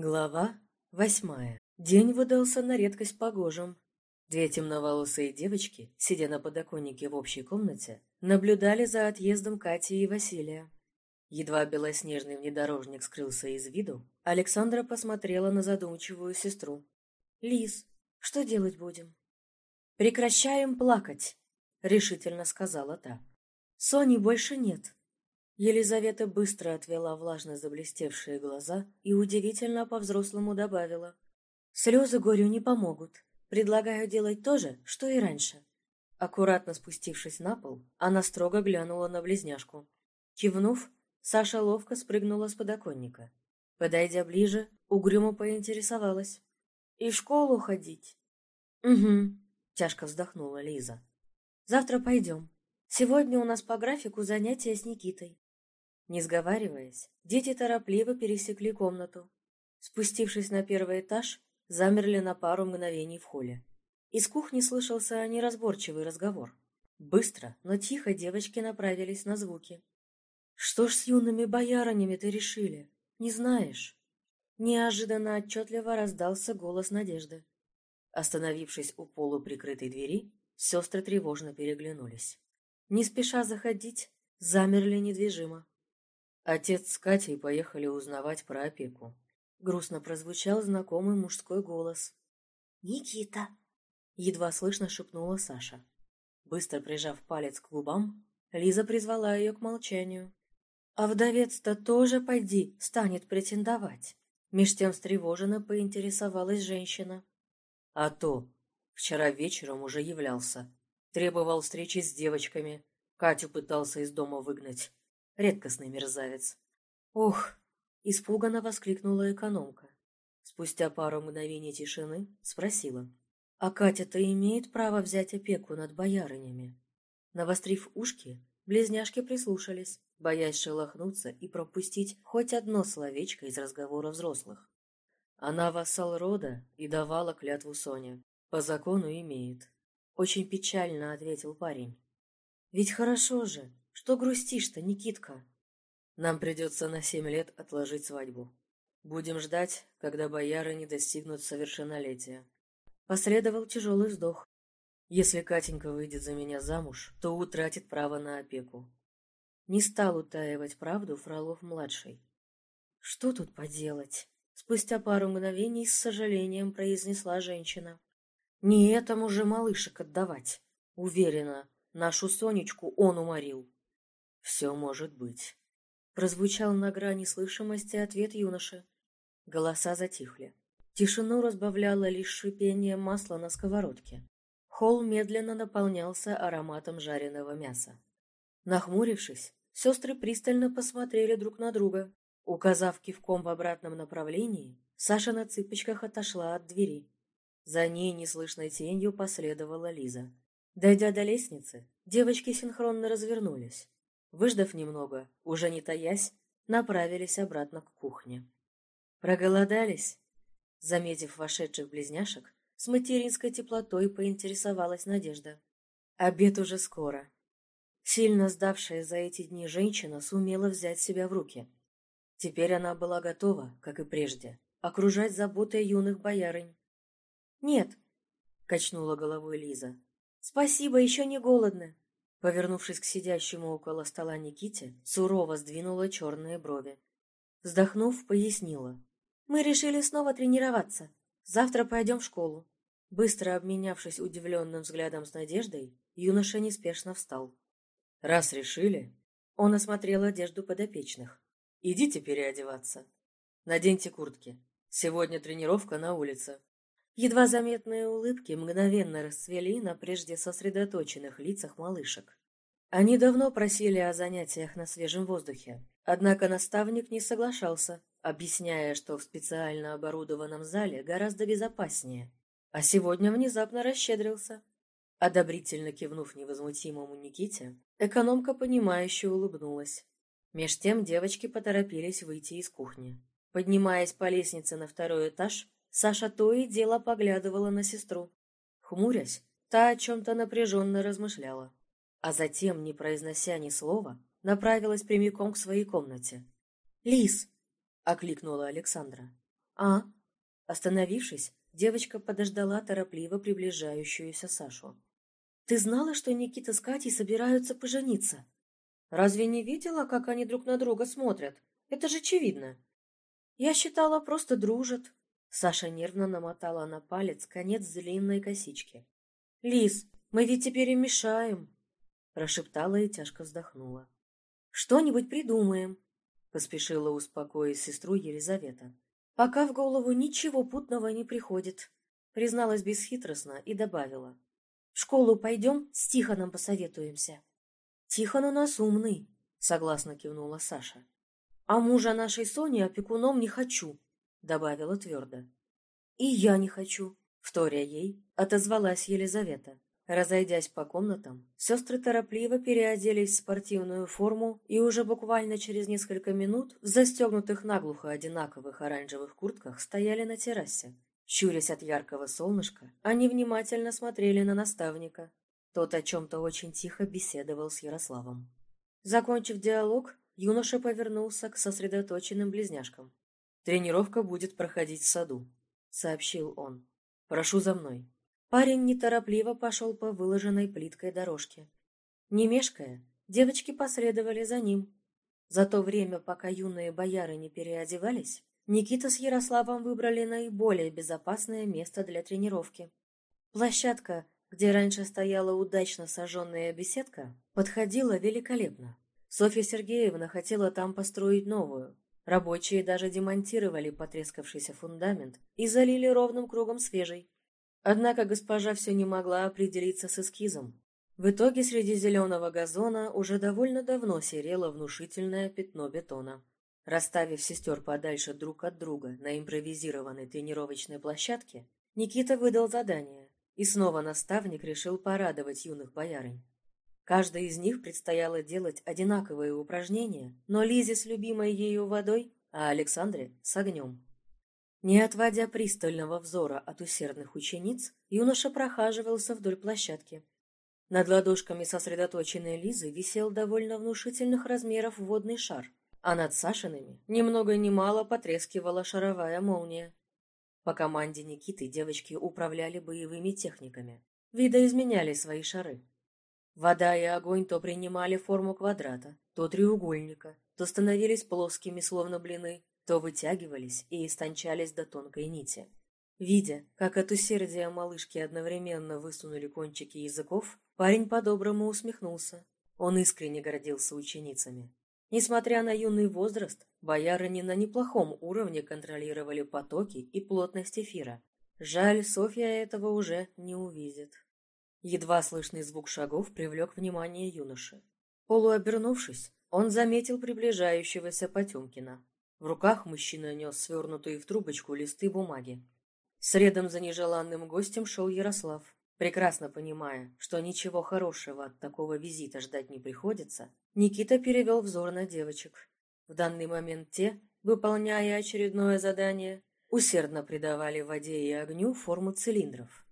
Глава восьмая. День выдался на редкость погожим. Две темноволосые девочки, сидя на подоконнике в общей комнате, наблюдали за отъездом Кати и Василия. Едва белоснежный внедорожник скрылся из виду, Александра посмотрела на задумчивую сестру. «Лиз, что делать будем?» «Прекращаем плакать», — решительно сказала та. «Сони больше нет. Елизавета быстро отвела влажно заблестевшие глаза и удивительно по-взрослому добавила. «Слезы горю не помогут. Предлагаю делать то же, что и раньше». Аккуратно спустившись на пол, она строго глянула на близняшку. Кивнув, Саша ловко спрыгнула с подоконника. Подойдя ближе, угрюмо поинтересовалась. «И в школу ходить?» «Угу», — тяжко вздохнула Лиза. «Завтра пойдем. Сегодня у нас по графику занятия с Никитой. Не сговариваясь, дети торопливо пересекли комнату. Спустившись на первый этаж, замерли на пару мгновений в холле. Из кухни слышался неразборчивый разговор. Быстро, но тихо девочки направились на звуки. «Что ж с юными боярынями ты решили? Не знаешь?» Неожиданно отчетливо раздался голос Надежды. Остановившись у полуприкрытой двери, сестры тревожно переглянулись. Не спеша заходить, замерли недвижимо. Отец с Катей поехали узнавать про опеку. Грустно прозвучал знакомый мужской голос. «Никита!» — едва слышно шепнула Саша. Быстро прижав палец к губам, Лиза призвала ее к молчанию. «А вдовец-то тоже, пойди, станет претендовать!» Меж тем встревоженно поинтересовалась женщина. «А то! Вчера вечером уже являлся. Требовал встречи с девочками. Катю пытался из дома выгнать. Редкостный мерзавец. Ох! Испуганно воскликнула экономка. Спустя пару мгновений тишины спросила. А Катя-то имеет право взять опеку над боярынями? Навострив ушки, близняшки прислушались, боясь шелохнуться и пропустить хоть одно словечко из разговора взрослых. Она вассал рода и давала клятву Соне. По закону имеет. Очень печально ответил парень. Ведь хорошо же, что грустишь-то, Никитка? Нам придется на семь лет отложить свадьбу. Будем ждать, когда бояры не достигнут совершеннолетия. Последовал тяжелый вздох. Если Катенька выйдет за меня замуж, то утратит право на опеку. Не стал утаивать правду Фролов-младший. Что тут поделать? Спустя пару мгновений с сожалением произнесла женщина. Не этому же малышек отдавать. Уверена, нашу Сонечку он уморил. «Все может быть», — прозвучал на грани слышимости ответ юноши. Голоса затихли. Тишину разбавляло лишь шипение масла на сковородке. Холл медленно наполнялся ароматом жареного мяса. Нахмурившись, сестры пристально посмотрели друг на друга. Указав кивком в обратном направлении, Саша на цыпочках отошла от двери. За ней неслышной тенью последовала Лиза. Дойдя до лестницы, девочки синхронно развернулись. Выждав немного, уже не таясь, направились обратно к кухне. «Проголодались?» Заметив вошедших близняшек, с материнской теплотой поинтересовалась Надежда. «Обед уже скоро». Сильно сдавшая за эти дни женщина сумела взять себя в руки. Теперь она была готова, как и прежде, окружать заботой юных боярынь. «Нет», — качнула головой Лиза. «Спасибо, еще не голодны». Повернувшись к сидящему около стола Никите, сурово сдвинула черные брови. Вздохнув, пояснила. «Мы решили снова тренироваться. Завтра пойдем в школу». Быстро обменявшись удивленным взглядом с Надеждой, юноша неспешно встал. «Раз решили...» Он осмотрел одежду подопечных. «Идите переодеваться. Наденьте куртки. Сегодня тренировка на улице. Едва заметные улыбки мгновенно расцвели на прежде сосредоточенных лицах малышек. Они давно просили о занятиях на свежем воздухе, однако наставник не соглашался, объясняя, что в специально оборудованном зале гораздо безопаснее. А сегодня внезапно расщедрился. Одобрительно кивнув невозмутимому Никите, экономка понимающе улыбнулась. Меж тем девочки поторопились выйти из кухни. Поднимаясь по лестнице на второй этаж, Саша то и дело поглядывала на сестру. Хмурясь, та о чем-то напряженно размышляла. А затем, не произнося ни слова, направилась прямиком к своей комнате. «Лис!» — окликнула Александра. «А?» Остановившись, девочка подождала торопливо приближающуюся Сашу. «Ты знала, что Никита с Катей собираются пожениться? Разве не видела, как они друг на друга смотрят? Это же очевидно!» «Я считала, просто дружат». Саша нервно намотала на палец конец длинной косички. «Лис, мы ведь теперь им мешаем!» Прошептала и тяжко вздохнула. «Что-нибудь придумаем», — поспешила успокоить сестру Елизавета. «Пока в голову ничего путного не приходит», — призналась бесхитростно и добавила. «В школу пойдем, с Тихоном посоветуемся». «Тихон у нас умный», — согласно кивнула Саша. «А мужа нашей Сони опекуном не хочу», — добавила твердо. «И я не хочу», — вторя ей, отозвалась Елизавета. Разойдясь по комнатам, сестры торопливо переоделись в спортивную форму и уже буквально через несколько минут в застегнутых наглухо одинаковых оранжевых куртках стояли на террасе. Щурясь от яркого солнышка, они внимательно смотрели на наставника. Тот о чем-то очень тихо беседовал с Ярославом. Закончив диалог, юноша повернулся к сосредоточенным близняшкам. «Тренировка будет проходить в саду», — сообщил он. «Прошу за мной». Парень неторопливо пошел по выложенной плиткой дорожке. Не мешкая, девочки последовали за ним. За то время, пока юные бояры не переодевались, Никита с Ярославом выбрали наиболее безопасное место для тренировки. Площадка, где раньше стояла удачно сожженная беседка, подходила великолепно. Софья Сергеевна хотела там построить новую. Рабочие даже демонтировали потрескавшийся фундамент и залили ровным кругом свежий. Однако госпожа все не могла определиться с эскизом. В итоге среди зеленого газона уже довольно давно серело внушительное пятно бетона. Расставив сестер подальше друг от друга на импровизированной тренировочной площадке, Никита выдал задание, и снова наставник решил порадовать юных боярынь. Каждой из них предстояло делать одинаковые упражнения, но Лизе с любимой ею водой, а Александре с огнем. Не отводя пристального взора от усердных учениц, юноша прохаживался вдоль площадки. Над ладошками сосредоточенной Лизы висел довольно внушительных размеров водный шар, а над Сашиными ни много ни мало потрескивала шаровая молния. По команде Никиты девочки управляли боевыми техниками, видоизменяли свои шары. Вода и огонь то принимали форму квадрата, то треугольника, то становились плоскими, словно блины, то вытягивались и истончались до тонкой нити. Видя, как от усердия малышки одновременно высунули кончики языков, парень по-доброму усмехнулся. Он искренне гордился ученицами. Несмотря на юный возраст, боярыни на неплохом уровне контролировали потоки и плотность эфира. Жаль, Софья этого уже не увидит. Едва слышный звук шагов привлек внимание юноши. Полуобернувшись, он заметил приближающегося Потемкина. В руках мужчина нес свернутые в трубочку листы бумаги. Средом за нежеланным гостем шел Ярослав. Прекрасно понимая, что ничего хорошего от такого визита ждать не приходится, Никита перевел взор на девочек. В данный момент те, выполняя очередное задание, усердно придавали воде и огню форму цилиндров.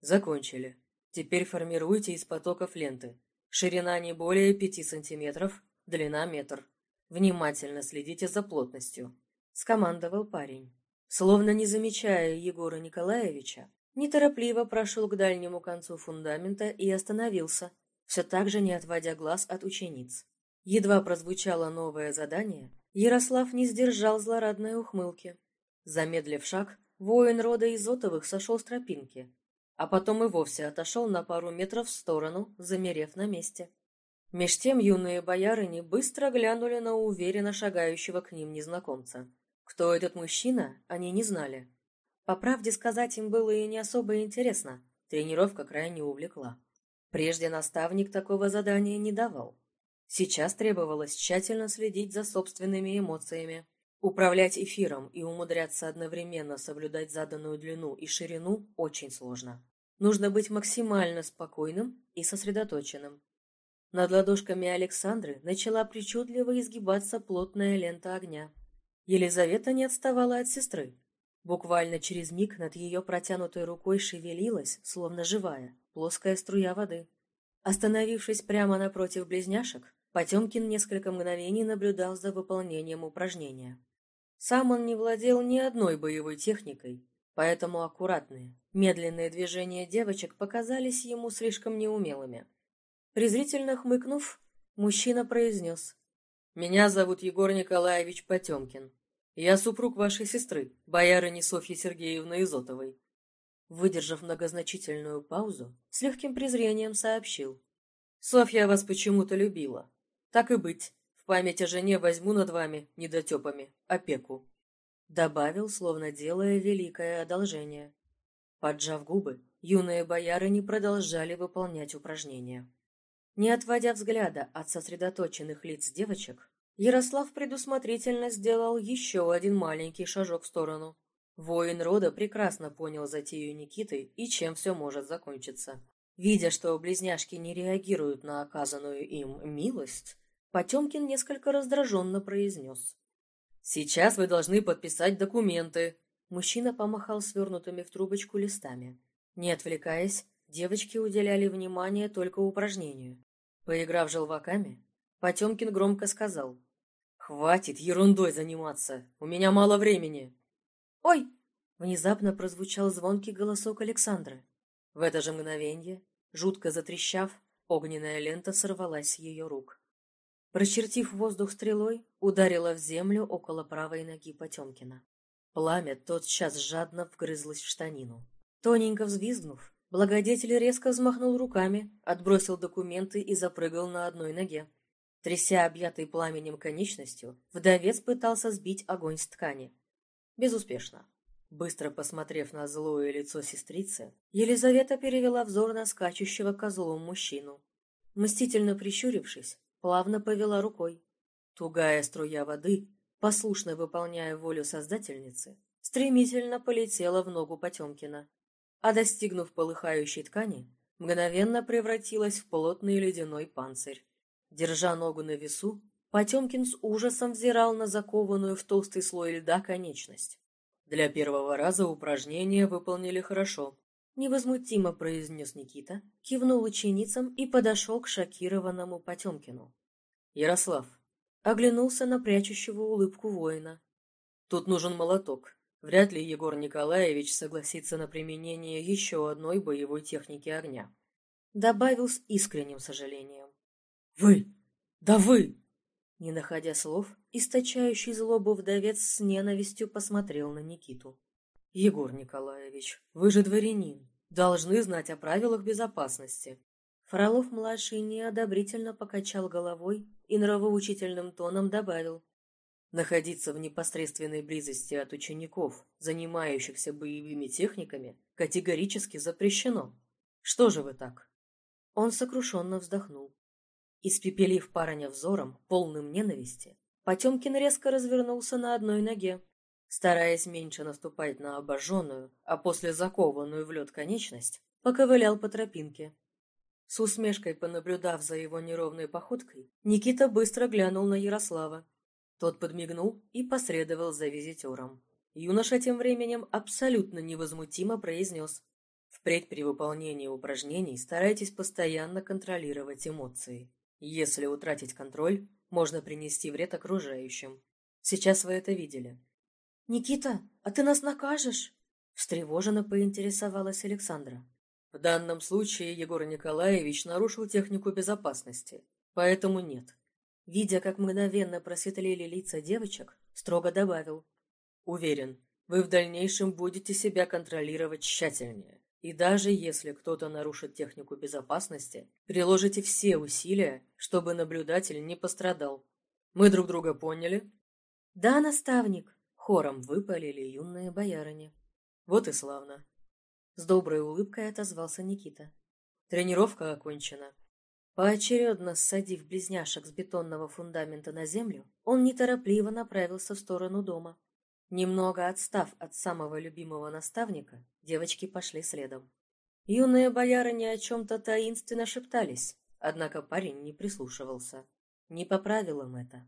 Закончили. Теперь формируйте из потоков ленты. Ширина не более пяти сантиметров, длина метр. Внимательно следите за плотностью», — скомандовал парень. Словно не замечая Егора Николаевича, неторопливо прошел к дальнему концу фундамента и остановился, все так же не отводя глаз от учениц. Едва прозвучало новое задание, Ярослав не сдержал злорадной ухмылки. Замедлив шаг, воин рода Изотовых сошел с тропинки, а потом и вовсе отошел на пару метров в сторону, замерев на месте. Меж тем юные боярыни быстро глянули на уверенно шагающего к ним незнакомца. Кто этот мужчина, они не знали. По правде сказать им было и не особо интересно, тренировка крайне увлекла. Прежде наставник такого задания не давал. Сейчас требовалось тщательно следить за собственными эмоциями, управлять эфиром и умудряться одновременно соблюдать заданную длину и ширину очень сложно. Нужно быть максимально спокойным и сосредоточенным. Над ладошками Александры начала причудливо изгибаться плотная лента огня. Елизавета не отставала от сестры. Буквально через миг над ее протянутой рукой шевелилась, словно живая, плоская струя воды. Остановившись прямо напротив близняшек, Потемкин несколько мгновений наблюдал за выполнением упражнения. Сам он не владел ни одной боевой техникой, поэтому аккуратные, медленные движения девочек показались ему слишком неумелыми. Презрительно хмыкнув, мужчина произнес. «Меня зовут Егор Николаевич Потемкин. Я супруг вашей сестры, боярыни Софьи Сергеевны Изотовой». Выдержав многозначительную паузу, с легким презрением сообщил. «Софья вас почему-то любила. Так и быть, в память о жене возьму над вами, недотепами, опеку». Добавил, словно делая великое одолжение. Поджав губы, юные боярыни продолжали выполнять упражнения. Не отводя взгляда от сосредоточенных лиц девочек, Ярослав предусмотрительно сделал еще один маленький шажок в сторону. Воин рода прекрасно понял затею Никиты и чем все может закончиться. Видя, что близняшки не реагируют на оказанную им милость, Потемкин несколько раздраженно произнес. «Сейчас вы должны подписать документы». Мужчина помахал свернутыми в трубочку листами. Не отвлекаясь, девочки уделяли внимание только упражнению. Поиграв желваками, Потемкин громко сказал. «Хватит ерундой заниматься, у меня мало времени». «Ой!» — внезапно прозвучал звонкий голосок Александры. В это же мгновенье, жутко затрещав, огненная лента сорвалась с ее рук. Прочертив воздух стрелой, ударила в землю около правой ноги Потемкина. Пламя тотчас жадно вгрызлось в штанину. Тоненько взвизгнув, Благодетель резко взмахнул руками, отбросил документы и запрыгал на одной ноге. Тряся объятой пламенем конечностью, вдовец пытался сбить огонь с ткани. Безуспешно. Быстро посмотрев на злое лицо сестрицы, Елизавета перевела взор на скачущего козлом мужчину. Мстительно прищурившись, плавно повела рукой. Тугая струя воды, послушно выполняя волю создательницы, стремительно полетела в ногу Потемкина а достигнув полыхающей ткани, мгновенно превратилась в плотный ледяной панцирь. Держа ногу на весу, Потемкин с ужасом взирал на закованную в толстый слой льда конечность. Для первого раза упражнение выполнили хорошо. Невозмутимо произнес Никита, кивнул ученицам и подошел к шокированному Потемкину. Ярослав оглянулся на прячущего улыбку воина. Тут нужен молоток. Вряд ли Егор Николаевич согласится на применение еще одной боевой техники огня. Добавил с искренним сожалением. «Вы! Да вы!» Не находя слов, источающий злобу вдовец с ненавистью посмотрел на Никиту. «Егор Николаевич, вы же дворянин, должны знать о правилах безопасности». Фролов-младший неодобрительно покачал головой и нравоучительным тоном добавил. Находиться в непосредственной близости от учеников, занимающихся боевыми техниками, категорически запрещено. Что же вы так? Он сокрушенно вздохнул. Испепелив парня взором, полным ненависти, Потемкин резко развернулся на одной ноге. Стараясь меньше наступать на обожженную, а после закованную в лед конечность, поковылял по тропинке. С усмешкой понаблюдав за его неровной походкой, Никита быстро глянул на Ярослава. Тот подмигнул и последовал за визитером. Юноша тем временем абсолютно невозмутимо произнес. Впредь при выполнении упражнений старайтесь постоянно контролировать эмоции. Если утратить контроль, можно принести вред окружающим. Сейчас вы это видели. «Никита, а ты нас накажешь?» Встревоженно поинтересовалась Александра. В данном случае Егор Николаевич нарушил технику безопасности, поэтому нет. Видя, как мгновенно просветлели лица девочек, строго добавил. «Уверен, вы в дальнейшем будете себя контролировать тщательнее. И даже если кто-то нарушит технику безопасности, приложите все усилия, чтобы наблюдатель не пострадал. Мы друг друга поняли?» «Да, наставник!» — хором выпалили юные боярыни. «Вот и славно!» С доброй улыбкой отозвался Никита. «Тренировка окончена. Поочередно ссадив близняшек с бетонного фундамента на землю, он неторопливо направился в сторону дома. Немного отстав от самого любимого наставника, девочки пошли следом. Юные боярыни о чем-то таинственно шептались, однако парень не прислушивался. Не по правилам это.